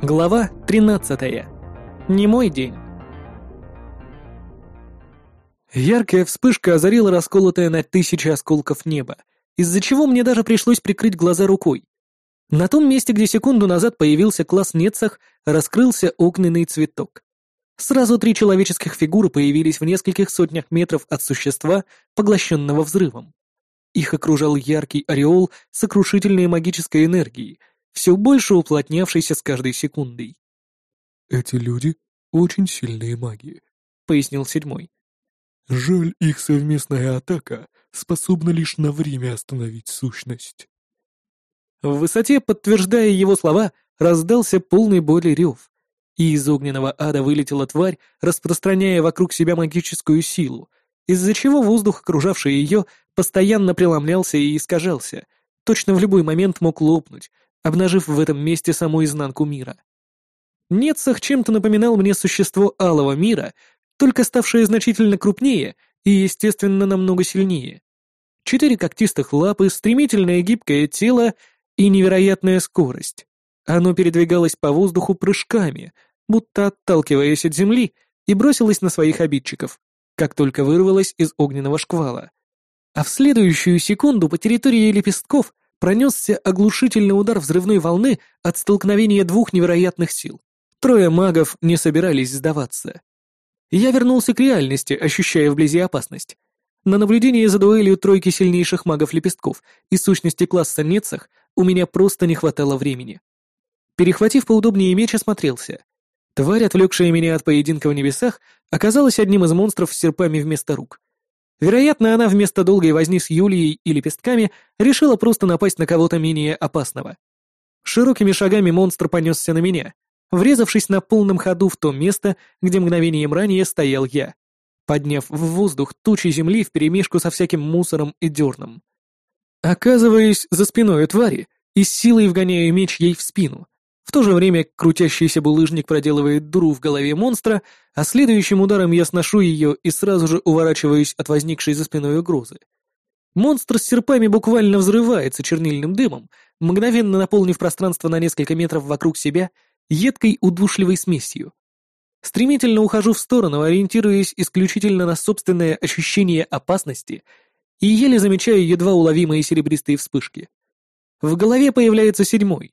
Глава 13. Не мой день. Яркая вспышка озарила расколотое на тысячи осколков небо, из-за чего мне даже пришлось прикрыть глаза рукой. На том месте, где секунду назад появился класс Нецах, раскрылся огненный цветок. Сразу три человеческих фигуры появились в нескольких сотнях метров от существа, поглощенного взрывом. Их окружал яркий ореол сокрушительной магической энергии, все больше уплотнявшийся с каждой секундой. «Эти люди — очень сильные маги», — пояснил седьмой. «Жаль, их совместная атака способна лишь на время остановить сущность». В высоте, подтверждая его слова, раздался полный боли рев, и из огненного ада вылетела тварь, распространяя вокруг себя магическую силу, из-за чего воздух, окружавший ее, постоянно преломлялся и искажался, точно в любой момент мог лопнуть, обнажив в этом месте саму изнанку мира. Нецах чем-то напоминал мне существо алого мира, только ставшее значительно крупнее и, естественно, намного сильнее. Четыре когтистых лапы, стремительное гибкое тело и невероятная скорость. Оно передвигалось по воздуху прыжками, будто отталкиваясь от земли, и бросилось на своих обидчиков, как только вырвалось из огненного шквала. А в следующую секунду по территории лепестков пронесся оглушительный удар взрывной волны от столкновения двух невероятных сил. Трое магов не собирались сдаваться. Я вернулся к реальности, ощущая вблизи опасность. На наблюдение за дуэлью тройки сильнейших магов-лепестков и сущности класса Нецах у меня просто не хватало времени. Перехватив поудобнее меч, осмотрелся. Тварь, отвлекшая меня от поединка в небесах, оказалась одним из монстров с серпами вместо рук. Вероятно, она вместо долгой возни с Юлией и лепестками решила просто напасть на кого-то менее опасного. Широкими шагами монстр понесся на меня, врезавшись на полном ходу в то место, где мгновением ранее стоял я, подняв в воздух тучи земли вперемешку со всяким мусором и дерном. Оказываясь за спиной у твари и с силой вгоняю меч ей в спину — в то же время крутящийся булыжник проделывает дуру в голове монстра, а следующим ударом я сношу ее и сразу же уворачиваюсь от возникшей за спиной угрозы. Монстр с серпами буквально взрывается чернильным дымом, мгновенно наполнив пространство на несколько метров вокруг себя едкой удушливой смесью. Стремительно ухожу в сторону, ориентируясь исключительно на собственное ощущение опасности и еле замечаю едва уловимые серебристые вспышки. В голове появляется седьмой,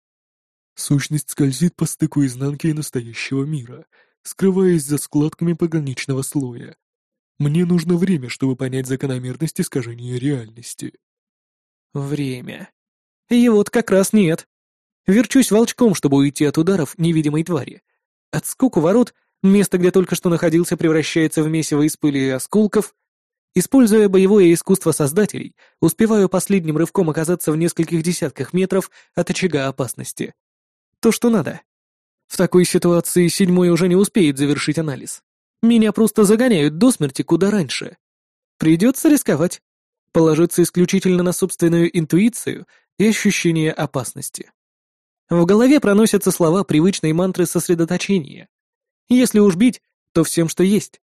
Сущность скользит по стыку изнанки и настоящего мира, скрываясь за складками пограничного слоя. Мне нужно время, чтобы понять закономерность искажения реальности. Время. И вот как раз нет. Верчусь волчком, чтобы уйти от ударов невидимой твари. От скуку ворот, место, где только что находился, превращается в месиво из пыли и осколков. Используя боевое искусство создателей, успеваю последним рывком оказаться в нескольких десятках метров от очага опасности. То, что надо. В такой ситуации седьмой уже не успеет завершить анализ. Меня просто загоняют до смерти куда раньше. Придется рисковать. Положиться исключительно на собственную интуицию и ощущение опасности. В голове проносятся слова привычной мантры сосредоточения. Если уж бить, то всем, что есть.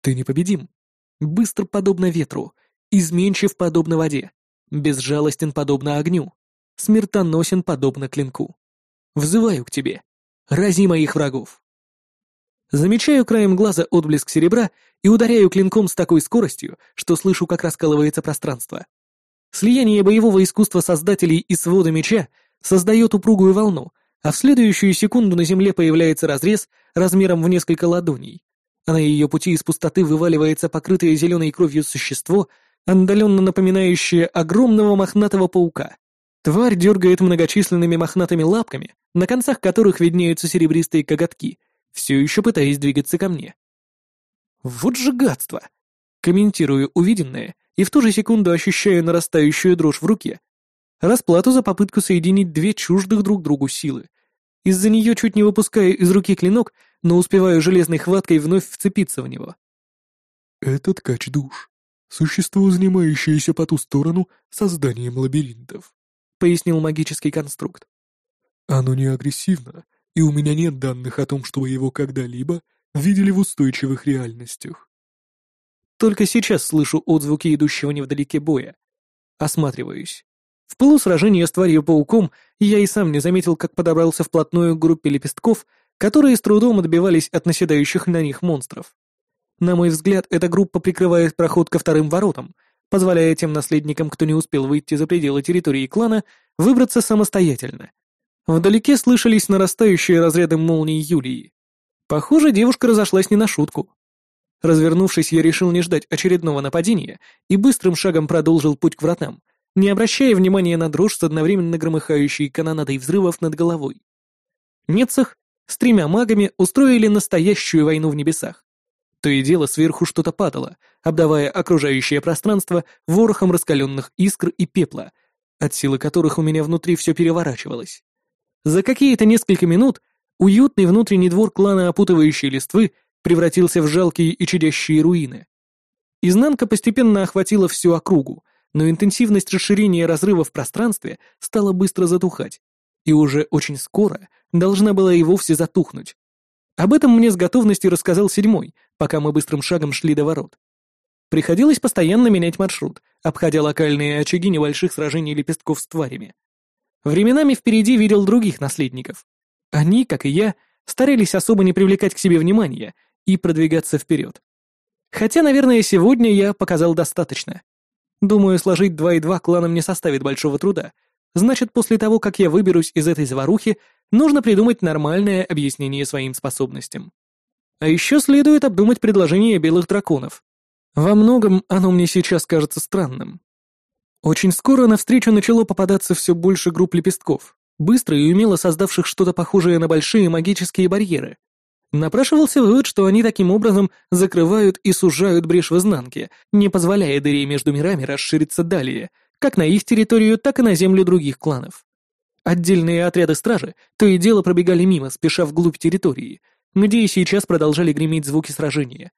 Ты непобедим. Быстр подобно ветру, изменчив подобно воде, безжалостен подобно огню, смертоносен подобно клинку. Взываю к тебе. Рази моих врагов. Замечаю краем глаза отблеск серебра и ударяю клинком с такой скоростью, что слышу, как раскалывается пространство. Слияние боевого искусства создателей и свода меча создает упругую волну, а в следующую секунду на земле появляется разрез размером в несколько ладоней, а на ее пути из пустоты вываливается покрытое зеленой кровью существо, отдаленно напоминающее огромного мохнатого паука. Тварь дергает многочисленными мохнатыми лапками, на концах которых виднеются серебристые коготки, все еще пытаясь двигаться ко мне. Вот же гадство! Комментирую увиденное и в ту же секунду ощущаю нарастающую дрожь в руке. Расплату за попытку соединить две чуждых друг другу силы. Из-за нее чуть не выпускаю из руки клинок, но успеваю железной хваткой вновь вцепиться в него. Это ткач душ. Существо, занимающееся по ту сторону созданием лабиринтов пояснил магический конструкт. Оно не агрессивно, и у меня нет данных о том, что его когда-либо видели в устойчивых реальностях. Только сейчас слышу отзвуки идущего невдалеке боя. Осматриваюсь. В пылу сражения с тварью-пауком я и сам не заметил, как подобрался вплотную к группе лепестков, которые с трудом отбивались от наседающих на них монстров. На мой взгляд, эта группа прикрывает проход ко вторым воротам, позволяя тем наследникам, кто не успел выйти за пределы территории клана, выбраться самостоятельно. Вдалеке слышались нарастающие разряды молний Юлии. Похоже, девушка разошлась не на шутку. Развернувшись, я решил не ждать очередного нападения и быстрым шагом продолжил путь к вратам, не обращая внимания на дрожь с одновременно громыхающей канонадой взрывов над головой. Нецах с тремя магами устроили настоящую войну в небесах. То и дело сверху что-то падало, обдавая окружающее пространство ворохом раскаленных искр и пепла, от силы которых у меня внутри все переворачивалось. За какие-то несколько минут уютный внутренний двор клана опутывающей листвы превратился в жалкие и чадящие руины. Изнанка постепенно охватила всю округу, но интенсивность расширения разрыва в пространстве стала быстро затухать, и уже очень скоро должна была и вовсе затухнуть. Об этом мне с готовностью рассказал седьмой, пока мы быстрым шагом шли до ворот. Приходилось постоянно менять маршрут, обходя локальные очаги небольших сражений лепестков с тварями. Временами впереди видел других наследников. Они, как и я, старались особо не привлекать к себе внимания и продвигаться вперед. Хотя, наверное, сегодня я показал достаточно. Думаю, сложить два и два кланам не составит большого труда. Значит, после того, как я выберусь из этой заварухи, нужно придумать нормальное объяснение своим способностям. А еще следует обдумать предложение белых драконов. Во многом оно мне сейчас кажется странным. Очень скоро навстречу начало попадаться все больше групп лепестков, быстро и умело создавших что-то похожее на большие магические барьеры. Напрашивался вывод, что они таким образом закрывают и сужают брешь в изнанке, не позволяя дыре между мирами расшириться далее, как на их территорию, так и на землю других кланов. Отдельные отряды стражи то и дело пробегали мимо, спеша вглубь территории, где и сейчас продолжали греметь звуки сражения.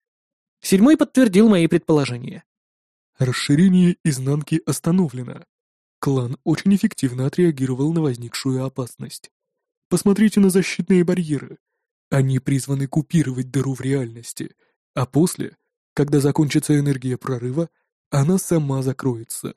Седьмой подтвердил мои предположения. Расширение изнанки остановлено. Клан очень эффективно отреагировал на возникшую опасность. Посмотрите на защитные барьеры. Они призваны купировать дыру в реальности, а после, когда закончится энергия прорыва, она сама закроется.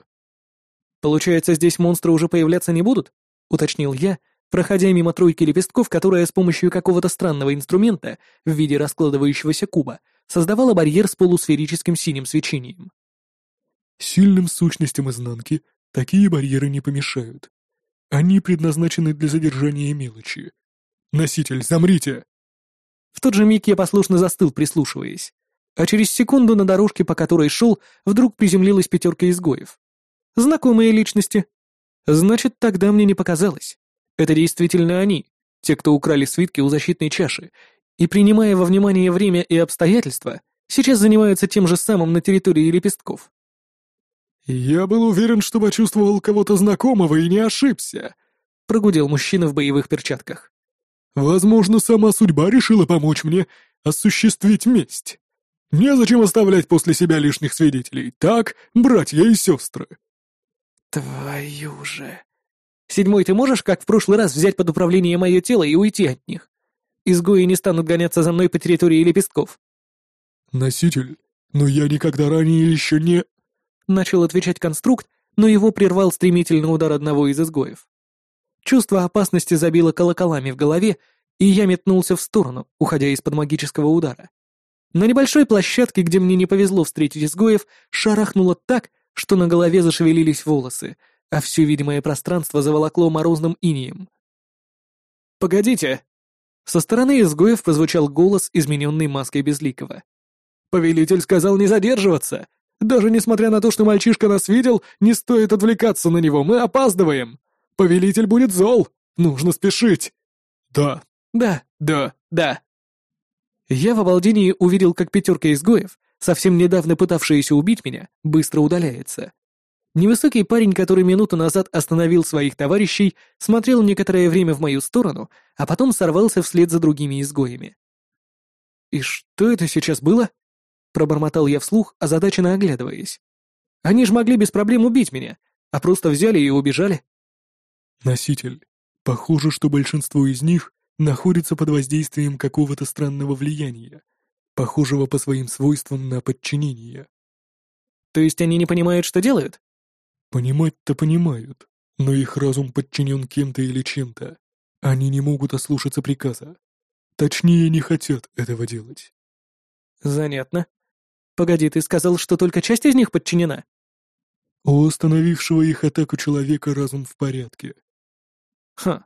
«Получается, здесь монстры уже появляться не будут?» — уточнил я, проходя мимо тройки лепестков, которая с помощью какого-то странного инструмента в виде раскладывающегося куба создавала барьер с полусферическим синим свечением. Сильным сущностям изнанки такие барьеры не помешают. Они предназначены для задержания мелочи. Носитель, замрите! В тот же миг я послушно застыл, прислушиваясь. А через секунду на дорожке, по которой шел, вдруг приземлилась пятерка изгоев. Знакомые личности. Значит, тогда мне не показалось. Это действительно они, те, кто украли свитки у защитной чаши, и, принимая во внимание время и обстоятельства, сейчас занимаются тем же самым на территории лепестков. «Я был уверен, что почувствовал кого-то знакомого и не ошибся», — прогудел мужчина в боевых перчатках. Возможно, сама судьба решила помочь мне осуществить месть. Незачем оставлять после себя лишних свидетелей, так, братья и сестры?» «Твою же...» «Седьмой, ты можешь, как в прошлый раз, взять под управление мое тело и уйти от них? Изгои не станут гоняться за мной по территории лепестков». «Носитель, но я никогда ранее еще не...» Начал отвечать конструкт, но его прервал стремительный удар одного из изгоев. Чувство опасности забило колоколами в голове, и я метнулся в сторону, уходя из-под магического удара. На небольшой площадке, где мне не повезло встретить изгоев, шарахнуло так, что на голове зашевелились волосы, а все видимое пространство заволокло морозным инием. «Погодите!» Со стороны изгоев прозвучал голос, измененный маской Безликого. «Повелитель сказал не задерживаться! Даже несмотря на то, что мальчишка нас видел, не стоит отвлекаться на него, мы опаздываем!» Повелитель будет зол! Нужно спешить!» «Да, да, да, да!» Я в обалдении увидел, как пятерка изгоев, совсем недавно пытавшаяся убить меня, быстро удаляется. Невысокий парень, который минуту назад остановил своих товарищей, смотрел некоторое время в мою сторону, а потом сорвался вслед за другими изгоями. «И что это сейчас было?» — пробормотал я вслух, озадаченно оглядываясь. «Они же могли без проблем убить меня, а просто взяли и убежали». Носитель. Похоже, что большинство из них находится под воздействием какого-то странного влияния, похожего по своим свойствам на подчинение. То есть они не понимают, что делают? Понимать-то понимают, Но их разум подчинен кем-то или чем-то. Они не могут ослушаться приказа. Точнее, не хотят этого делать. Занятно. Погоди, ты сказал, что только часть из них подчинена? У остановившего их атаку человека разум в порядке. Ха.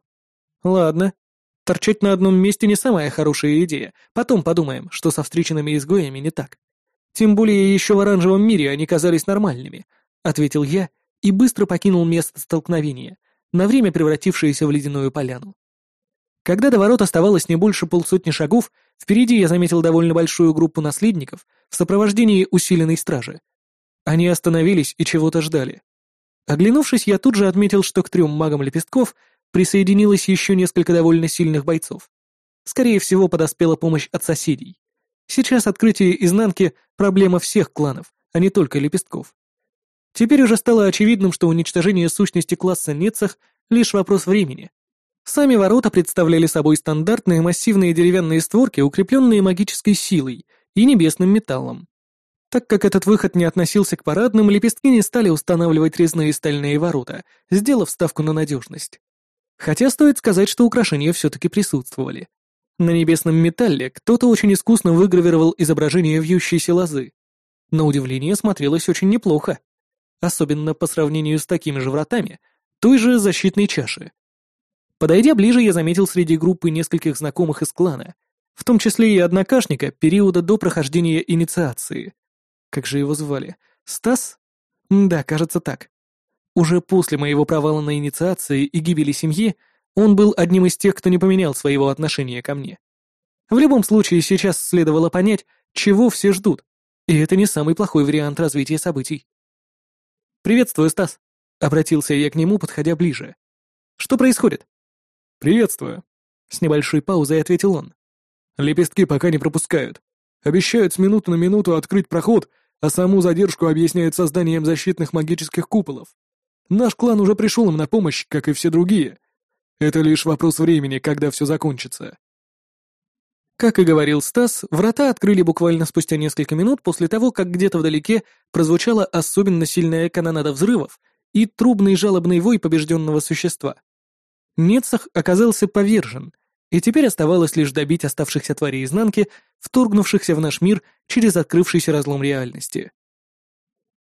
Ладно. Торчать на одном месте не самая хорошая идея. Потом подумаем, что со встреченными изгоями не так. Тем более еще в оранжевом мире они казались нормальными, ответил я и быстро покинул место столкновения, на время превратившееся в ледяную поляну. Когда до ворот оставалось не больше полсотни шагов, впереди я заметил довольно большую группу наследников в сопровождении усиленной стражи. Они остановились и чего-то ждали. Оглянувшись, я тут же отметил, что к трем магам лепестков присоединилось еще несколько довольно сильных бойцов. Скорее всего, подоспела помощь от соседей. Сейчас открытие изнанки — проблема всех кланов, а не только лепестков. Теперь уже стало очевидным, что уничтожение сущности класса Нецах — лишь вопрос времени. Сами ворота представляли собой стандартные массивные деревянные створки, укрепленные магической силой и небесным металлом. Так как этот выход не относился к парадным, лепестки не стали устанавливать резные стальные ворота, сделав ставку на надежность. Хотя стоит сказать, что украшения все-таки присутствовали. На небесном металле кто-то очень искусно выгравировал изображение вьющейся лозы. На удивление смотрелось очень неплохо. Особенно по сравнению с такими же вратами той же защитной чаши. Подойдя ближе, я заметил среди группы нескольких знакомых из клана, в том числе и однокашника периода до прохождения инициации. Как же его звали? Стас? Да, кажется так. Уже после моего провала на инициации и гибели семьи он был одним из тех, кто не поменял своего отношения ко мне. В любом случае, сейчас следовало понять, чего все ждут, и это не самый плохой вариант развития событий. «Приветствую, Стас», — обратился я к нему, подходя ближе. «Что происходит?» «Приветствую», — с небольшой паузой ответил он. «Лепестки пока не пропускают. Обещают с минуты на минуту открыть проход, а саму задержку объясняют созданием защитных магических куполов. Наш клан уже пришел им на помощь, как и все другие. Это лишь вопрос времени, когда все закончится». Как и говорил Стас, врата открыли буквально спустя несколько минут после того, как где-то вдалеке прозвучала особенно сильная канонада взрывов и трубный жалобный вой побежденного существа. Нецах оказался повержен, и теперь оставалось лишь добить оставшихся тварей изнанки, вторгнувшихся в наш мир через открывшийся разлом реальности.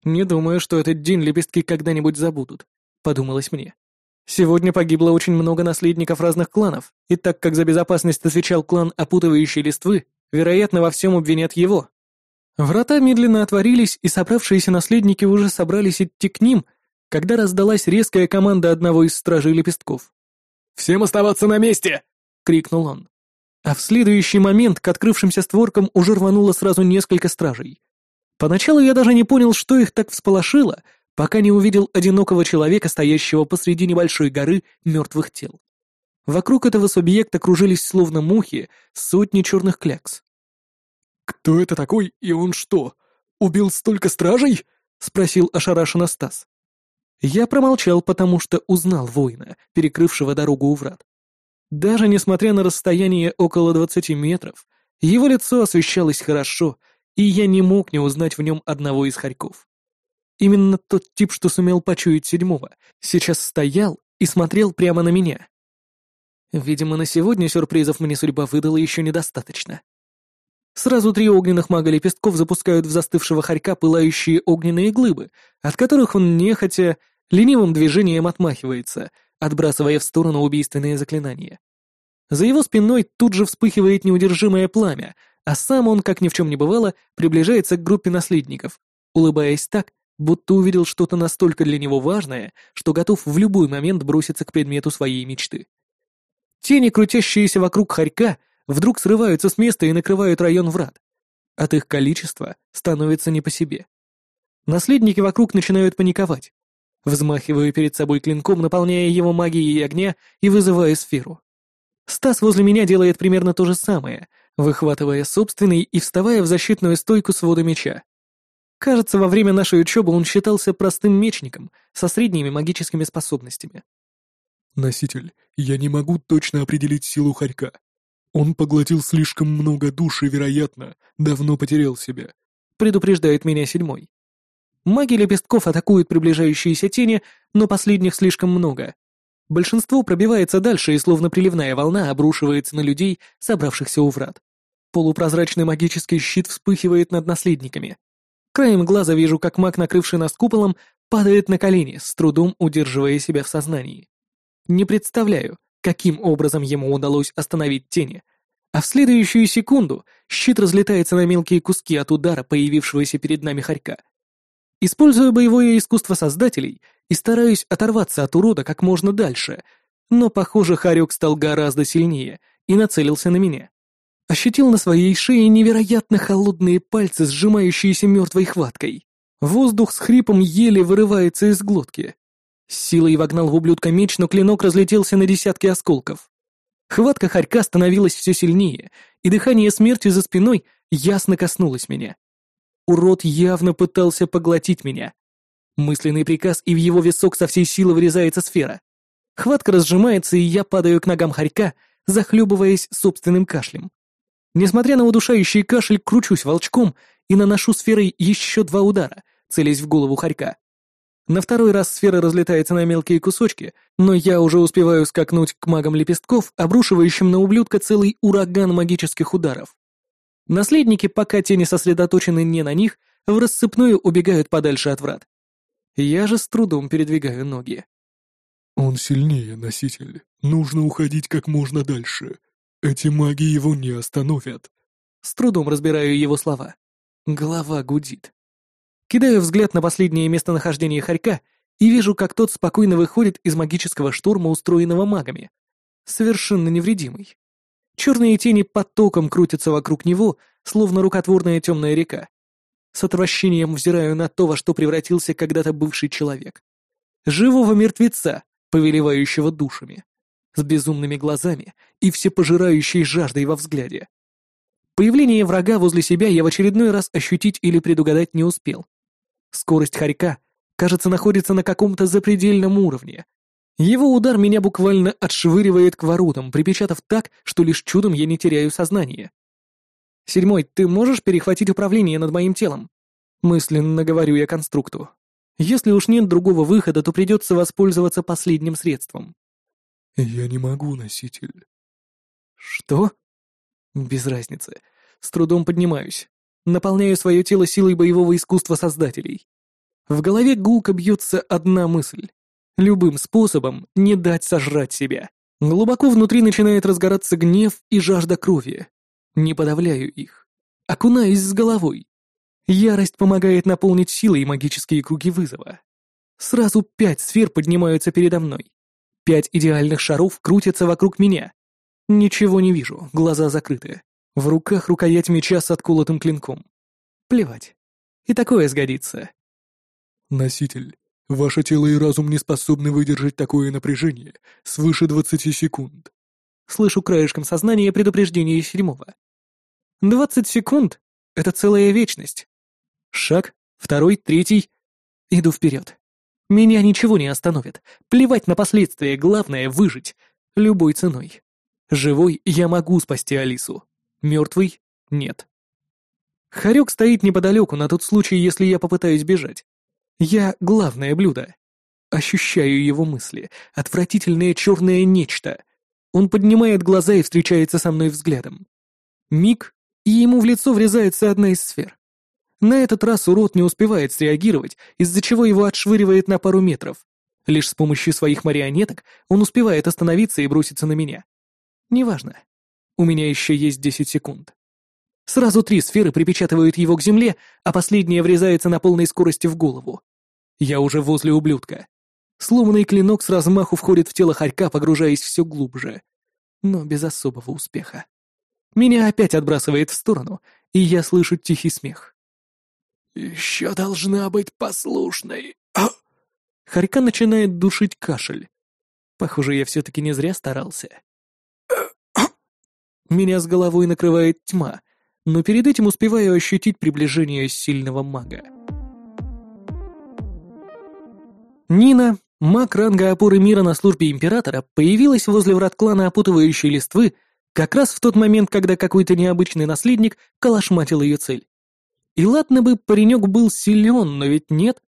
«Не думаю, что этот день лепестки когда-нибудь забудут», — подумалось мне. Сегодня погибло очень много наследников разных кланов, и так как за безопасность отвечал клан опутывающей листвы, вероятно, во всем обвинят его. Врата медленно отворились, и собравшиеся наследники уже собрались идти к ним, когда раздалась резкая команда одного из стражей лепестков. «Всем оставаться на месте!» — крикнул он. А в следующий момент к открывшимся створкам уже рвануло сразу несколько стражей. Поначалу я даже не понял, что их так всполошило, пока не увидел одинокого человека, стоящего посреди небольшой горы мертвых тел. Вокруг этого субъекта кружились словно мухи сотни черных клякс. «Кто это такой, и он что, убил столько стражей?» — спросил ошарашенно Стас. Я промолчал, потому что узнал воина, перекрывшего дорогу у врат. Даже несмотря на расстояние около двадцати метров, его лицо освещалось хорошо, и я не мог не узнать в нем одного из хорьков. Именно тот тип, что сумел почуять седьмого, сейчас стоял и смотрел прямо на меня. Видимо, на сегодня сюрпризов мне судьба выдала еще недостаточно. Сразу три огненных мага лепестков запускают в застывшего хорька пылающие огненные глыбы, от которых он нехотя ленивым движением отмахивается, отбрасывая в сторону убийственные заклинания. За его спиной тут же вспыхивает неудержимое пламя, а сам он, как ни в чем не бывало, приближается к группе наследников, улыбаясь так, будто увидел что-то настолько для него важное, что готов в любой момент броситься к предмету своей мечты. Тени, крутящиеся вокруг хорька, вдруг срываются с места и накрывают район врат. От их количества становится не по себе. Наследники вокруг начинают паниковать. Взмахиваю перед собой клинком, наполняя его магией огня и вызывая сферу. Стас возле меня делает примерно то же самое, выхватывая собственный и вставая в защитную стойку свода меча. Кажется, во время нашей учебы он считался простым мечником со средними магическими способностями. «Носитель, я не могу точно определить силу хорька. Он поглотил слишком много душ и, вероятно, давно потерял себя», предупреждает меня седьмой. Маги лепестков атакуют приближающиеся тени, но последних слишком много. Большинство пробивается дальше и словно приливная волна обрушивается на людей, собравшихся у врат. Полупрозрачный магический щит вспыхивает над наследниками. Краем глаза вижу, как маг, накрывший нас куполом, падает на колени, с трудом удерживая себя в сознании. Не представляю, каким образом ему удалось остановить тени, а в следующую секунду щит разлетается на мелкие куски от удара появившегося перед нами хорька. Использую боевое искусство создателей и стараюсь оторваться от урода как можно дальше, но, похоже, хорек стал гораздо сильнее и нацелился на меня. Ощутил на своей шее невероятно холодные пальцы, сжимающиеся мертвой хваткой. Воздух с хрипом еле вырывается из глотки. С силой вогнал в ублюдка меч, но клинок разлетелся на десятки осколков. Хватка хорька становилась все сильнее, и дыхание смерти за спиной ясно коснулось меня. Урод явно пытался поглотить меня. Мысленный приказ, и в его висок со всей силы врезается сфера. Хватка разжимается, и я падаю к ногам хорька, захлебываясь собственным кашлем. Несмотря на удушающий кашель, кручусь волчком и наношу сферой еще два удара, целясь в голову хорька. На второй раз сфера разлетается на мелкие кусочки, но я уже успеваю скакнуть к магам лепестков, обрушивающим на ублюдка целый ураган магических ударов. Наследники, пока тени сосредоточены не на них, в рассыпную убегают подальше от врат. Я же с трудом передвигаю ноги. «Он сильнее, носитель. Нужно уходить как можно дальше. Эти маги его не остановят». С трудом разбираю его слова. Голова гудит. Кидаю взгляд на последнее местонахождение хорька и вижу, как тот спокойно выходит из магического шторма, устроенного магами. Совершенно невредимый. Черные тени потоком крутятся вокруг него, словно рукотворная темная река. С отвращением взираю на то, во что превратился когда-то бывший человек. Живого мертвеца, повелевающего душами с безумными глазами и всепожирающей жаждой во взгляде. Появление врага возле себя я в очередной раз ощутить или предугадать не успел. Скорость хорька, кажется, находится на каком-то запредельном уровне. Его удар меня буквально отшвыривает к воротам, припечатав так, что лишь чудом я не теряю сознание. «Седьмой, ты можешь перехватить управление над моим телом?» Мысленно говорю я конструкту. Если уж нет другого выхода, то придется воспользоваться последним средством. «Я не могу, носитель». «Что?» «Без разницы. С трудом поднимаюсь. Наполняю свое тело силой боевого искусства создателей. В голове гулко бьется одна мысль. Любым способом не дать сожрать себя. Глубоко внутри начинает разгораться гнев и жажда крови. Не подавляю их. Окунаюсь с головой. Ярость помогает наполнить силой магические круги вызова. Сразу пять сфер поднимаются передо мной. Пять идеальных шаров крутятся вокруг меня. Ничего не вижу, глаза закрыты. В руках рукоять меча с отколотым клинком. Плевать. И такое сгодится. Носитель, ваше тело и разум не способны выдержать такое напряжение свыше двадцати секунд. Слышу краешком сознания предупреждение седьмого. Двадцать секунд — это целая вечность. Шаг, второй, третий. Иду вперед. Меня ничего не остановит. Плевать на последствия, главное — выжить. Любой ценой. Живой я могу спасти Алису. Мертвый — нет. Харек стоит неподалеку на тот случай, если я попытаюсь бежать. Я — главное блюдо. Ощущаю его мысли. Отвратительное черное нечто. Он поднимает глаза и встречается со мной взглядом. Миг, и ему в лицо врезается одна из сфер. На этот раз урод не успевает среагировать, из-за чего его отшвыривает на пару метров. Лишь с помощью своих марионеток он успевает остановиться и броситься на меня. Неважно. У меня еще есть 10 секунд. Сразу три сферы припечатывают его к земле, а последняя врезается на полной скорости в голову. Я уже возле ублюдка. Сломанный клинок с размаху входит в тело хорька, погружаясь все глубже. Но без особого успеха. Меня опять отбрасывает в сторону, и я слышу тихий смех. «Еще должна быть послушной!» а! Харька начинает душить кашель. Похоже, я все-таки не зря старался. Меня с головой накрывает тьма, но перед этим успеваю ощутить приближение сильного мага. Нина, маг ранга опоры мира на службе императора, появилась возле врат клана опутывающей листвы как раз в тот момент, когда какой-то необычный наследник калашматил ее цель. И ладно бы паренек был силен, но ведь нет.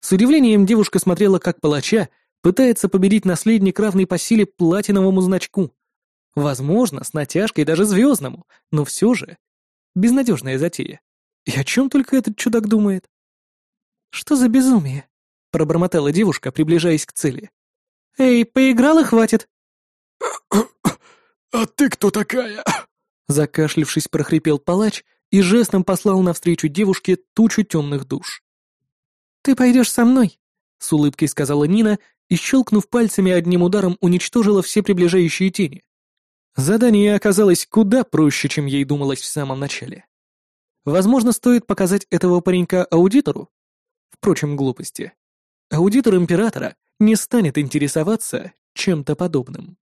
С удивлением девушка смотрела, как палача пытается победить наследник, равный по силе платиновому значку. Возможно, с натяжкой даже звездному, но все же. Безнадежная затея. И о чем только этот чудак думает? «Что за безумие?» — пробормотала девушка, приближаясь к цели. «Эй, поиграл и хватит!» «А ты кто такая?» Закашлившись, прохрипел палач и жестом послал навстречу девушке тучу темных душ. «Ты пойдешь со мной», — с улыбкой сказала Нина и, щелкнув пальцами, одним ударом уничтожила все приближающие тени. Задание оказалось куда проще, чем ей думалось в самом начале. Возможно, стоит показать этого паренька аудитору? Впрочем, глупости. Аудитор императора не станет интересоваться чем-то подобным.